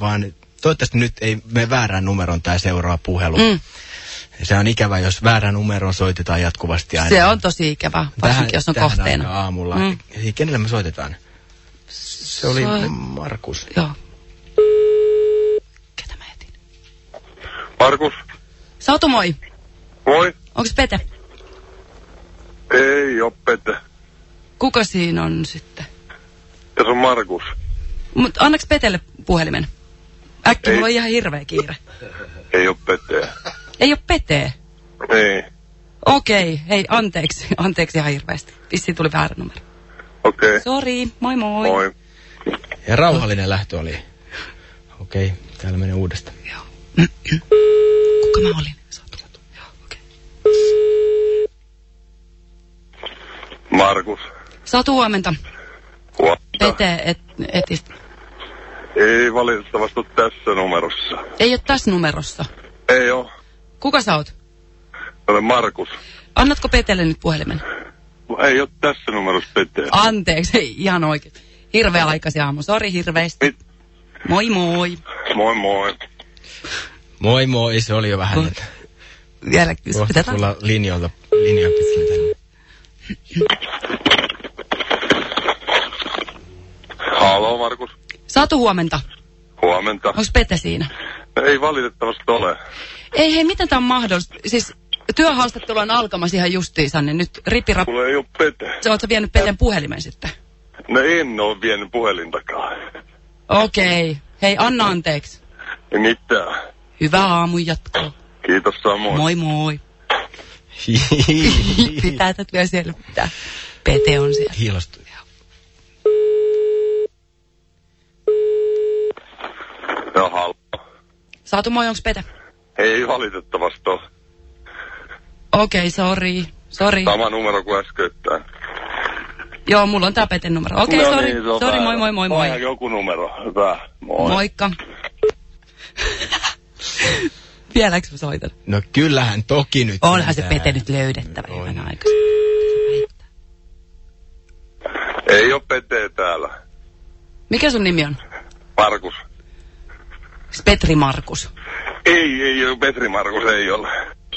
vaan toivottavasti nyt ei me väärän numeron tämä seuraava puhelu. Mm. Se on ikävä, jos väärän numeron soitetaan jatkuvasti aina. Se on tosi ikävä, varsinkin jos on tähän kohteena. aamulla. Mm. Kenelle me soitetaan? Se oli Soit- Markus. Joo. Ketä mä etin? Markus, Satu moi. moi. Onks Pete? Ei oo Pete. Kuka siinä on sitten? Tässä on Markus. Mut annaks Petelle puhelimen? Äkki, Ei. mulla on ihan hirveä kiire. Ei oo Pete. Ei oo Pete. Ei. Okei, hei, anteeksi. Anteeksi ihan hirveästi. Vissiin tuli väärä numero. Okei. Okay. Sori, moi moi. Moi. Ja rauhallinen lähtö oli. Okei, okay, täällä menee uudestaan. Joo. Kuka mä olin? Satu. Joo, okei. Markus. Satu huomenta. Huomenta. Pete et, etistä. Ei valitettavasti ole tässä numerossa. Ei ole tässä numerossa. Ei oo. Kuka sä oot? Olen Markus. Annatko Petelle nyt puhelimen? Ei oo tässä numerossa Pete. Anteeksi, ei, ihan oikein. Hirveä aikaisin aamu. Sori hirveästi. Mit? Moi moi. Moi moi. Moi moi, se oli jo vähän. Ko- että Vielä Kohta pitää tulla linjoilta, linjoja pitkin. Halo Markus. Satu huomenta. Huomenta. Onks Pete siinä? Ei valitettavasti ole. Ei hei, miten tämä on mahdollista? Siis työhaastattelu on alkamassa ihan justiinsa, niin nyt ripirap... Mulla ei oo Pete. Sä oot sä vienyt Peten puhelimen sitten? No en oo vienyt puhelintakaan. Okei. Hei, anna anteeksi. Ei mitään. Hyvää aamun jatkoa. Kiitos samoin. Moi moi. Pitää tätä vielä selvittää. Pete on siellä. Hiilostui. No halo. Saatu moi, onks Pete? Ei valitettavasti ole. Okei, okay, sori. Sori. Sama numero kuin äskettäin. Joo, mulla on tää Peten numero. Okei, okay, No sori. niin, on sori, moi moi moi moi. Aina joku numero. Hyvä. Moi. Moikka. Vieläkö mä soitan? No kyllähän toki nyt. Onhan se. Pete nyt löydettävä On. hyvänä aikaisemmin. Ei oo Pete täällä. Mikä sun nimi on? Markus. Petri Markus. Ei, ei oo Petri Markus, ei ole.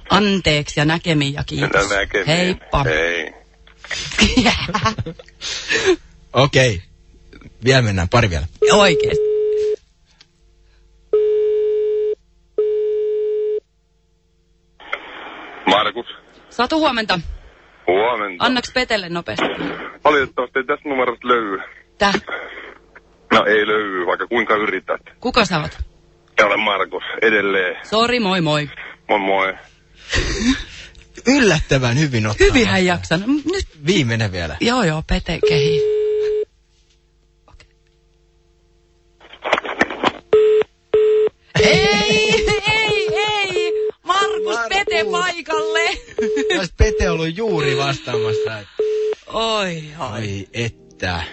Anteeksi ja näkemiin ja kiitos. Näkemiin. Heippa. Ei. Okei. Vielä mennään, pari vielä. Oikeesti. Markus. Satu huomenta. Huomenta. Annaks Petelle nopeasti? Valitettavasti ei tästä numerosta löydy. Tää. No ei löydy, vaikka kuinka yrität. Kuka sä oot? Ja olen Markus. Edelleen. Sori, moi moi. Moi moi. Yllättävän hyvin ottaa. Hyvin hän jaksan. Nyt, Viimeinen vielä. joo joo, Pete kehi. Ei, ei, ei! Markus, Markus. Pete paikalle! Olisi Pete ollut juuri vastaamassa. että Oi, oi. Ai että.